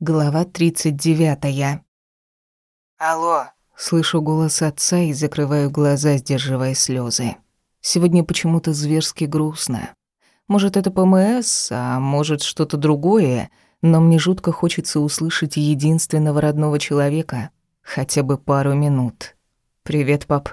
Глава 39. Алло. Слышу голос отца и закрываю глаза, сдерживая слезы. Сегодня почему-то зверски грустно. Может, это ПМС, а может, что-то другое, но мне жутко хочется услышать единственного родного человека. Хотя бы пару минут. «Привет, пап».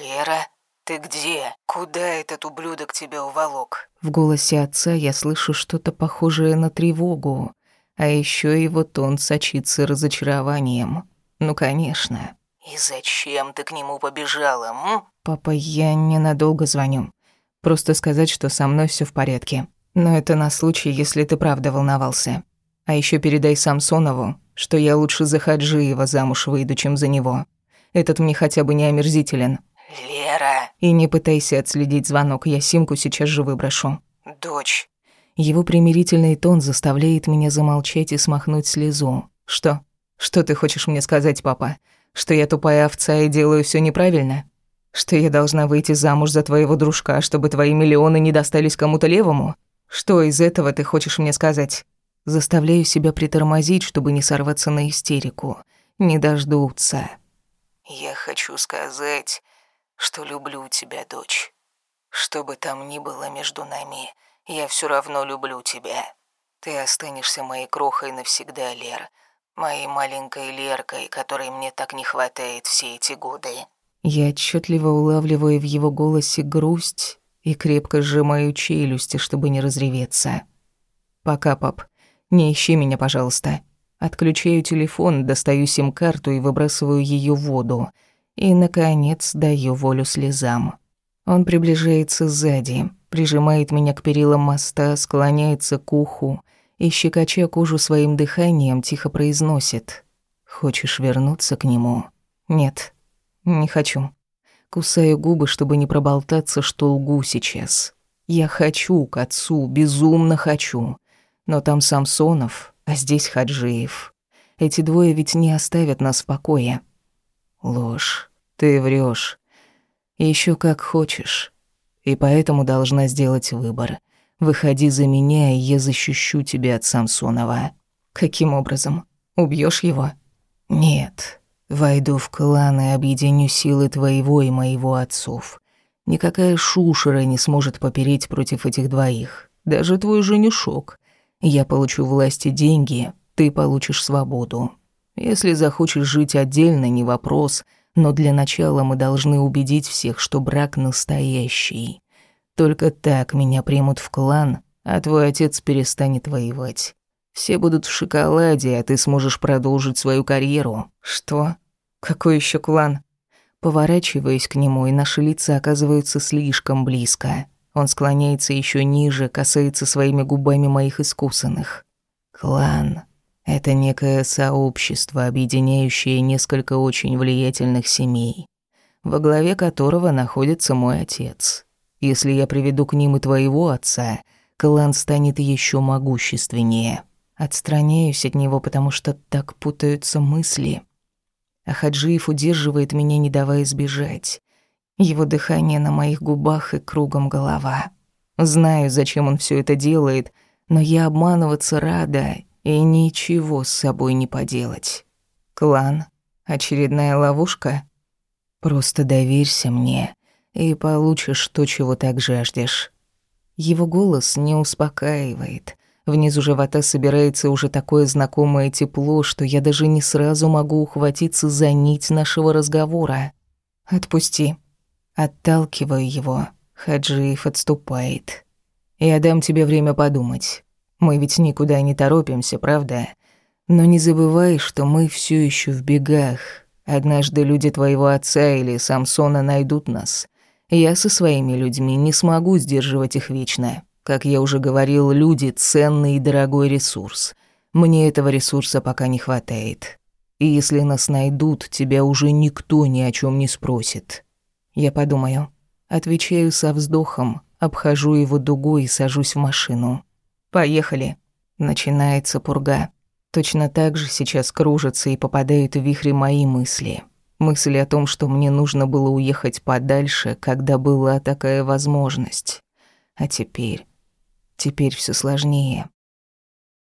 «Лера, ты где? Куда этот ублюдок тебя уволок?» В голосе отца я слышу что-то похожее на тревогу, а еще его тон сочится разочарованием. Ну, конечно. «И зачем ты к нему побежала, м?» «Папа, я ненадолго звоню. Просто сказать, что со мной все в порядке. Но это на случай, если ты правда волновался. А еще передай Самсонову, что я лучше за Хаджиева замуж выйду, чем за него. Этот мне хотя бы не омерзителен». «Лера!» «И не пытайся отследить звонок, я Симку сейчас же выброшу». «Дочь, его примирительный тон заставляет меня замолчать и смахнуть слезу. Что? Что ты хочешь мне сказать, папа? Что я тупая овца и делаю все неправильно? Что я должна выйти замуж за твоего дружка, чтобы твои миллионы не достались кому-то левому? Что из этого ты хочешь мне сказать? Заставляю себя притормозить, чтобы не сорваться на истерику. Не дождутся. Я хочу сказать, что люблю тебя, дочь. Что бы там ни было между нами, я все равно люблю тебя. Ты останешься моей крохой навсегда, Лер. Моей маленькой Леркой, которой мне так не хватает все эти годы». Я отчетливо улавливаю в его голосе грусть и крепко сжимаю челюсти, чтобы не разреветься. «Пока, пап. Не ищи меня, пожалуйста». Отключаю телефон, достаю сим-карту и выбрасываю ее в воду. И, наконец, даю волю слезам. Он приближается сзади, прижимает меня к перилам моста, склоняется к уху и, щекоча кожу своим дыханием, тихо произносит «Хочешь вернуться к нему?» «Нет, не хочу». Кусаю губы, чтобы не проболтаться, что лгу сейчас. Я хочу к отцу, безумно хочу. Но там Самсонов, а здесь Хаджиев. Эти двое ведь не оставят нас в покое. Ложь. Ты врешь. Еще как хочешь. И поэтому должна сделать выбор. Выходи за меня, и я защищу тебя от Самсонова. Каким образом? Убьешь его? Нет. Войду в клан и объединю силы твоего и моего отцов. Никакая шушера не сможет попереть против этих двоих. Даже твой женишок. Я получу власть и деньги, ты получишь свободу. Если захочешь жить отдельно, не вопрос — но для начала мы должны убедить всех, что брак настоящий. Только так меня примут в клан, а твой отец перестанет воевать. Все будут в шоколаде, а ты сможешь продолжить свою карьеру. Что? Какой еще клан? Поворачиваюсь к нему, и наши лица оказываются слишком близко. Он склоняется еще ниже, касается своими губами моих искусанных. Клан это некое сообщество, объединяющее несколько очень влиятельных семей, во главе которого находится мой отец. Если я приведу к ним и твоего отца, клан станет еще могущественнее. Отстраняюсь от него, потому что так путаются мысли. А Хаджиев удерживает меня, не давая сбежать. Его дыхание на моих губах и кругом голова. Знаю, зачем он все это делает, но я обманываться рада и ничего с собой не поделать. Клан? Очередная ловушка? Просто доверься мне, и получишь то, чего так жаждешь. Его голос не успокаивает. Внизу живота собирается уже такое знакомое тепло, что я даже не сразу могу ухватиться за нить нашего разговора. «Отпусти». Отталкиваю его. Хаджиев отступает. «Я дам тебе время подумать. Мы ведь никуда не торопимся, правда? Но не забывай, что мы все еще в бегах. Однажды люди твоего отца или Самсона найдут нас. Я со своими людьми не смогу сдерживать их вечно. Как я уже говорил, люди — ценный и дорогой ресурс. Мне этого ресурса пока не хватает. И если нас найдут, тебя уже никто ни о чем не спросит. Я подумаю. Отвечаю со вздохом, обхожу его дугой и сажусь в машину. Поехали. Начинается пурга. Точно так же сейчас кружатся и попадают в вихри мои мысли. Мысли о том, что мне нужно было уехать подальше, когда была такая возможность. А теперь... Теперь все сложнее.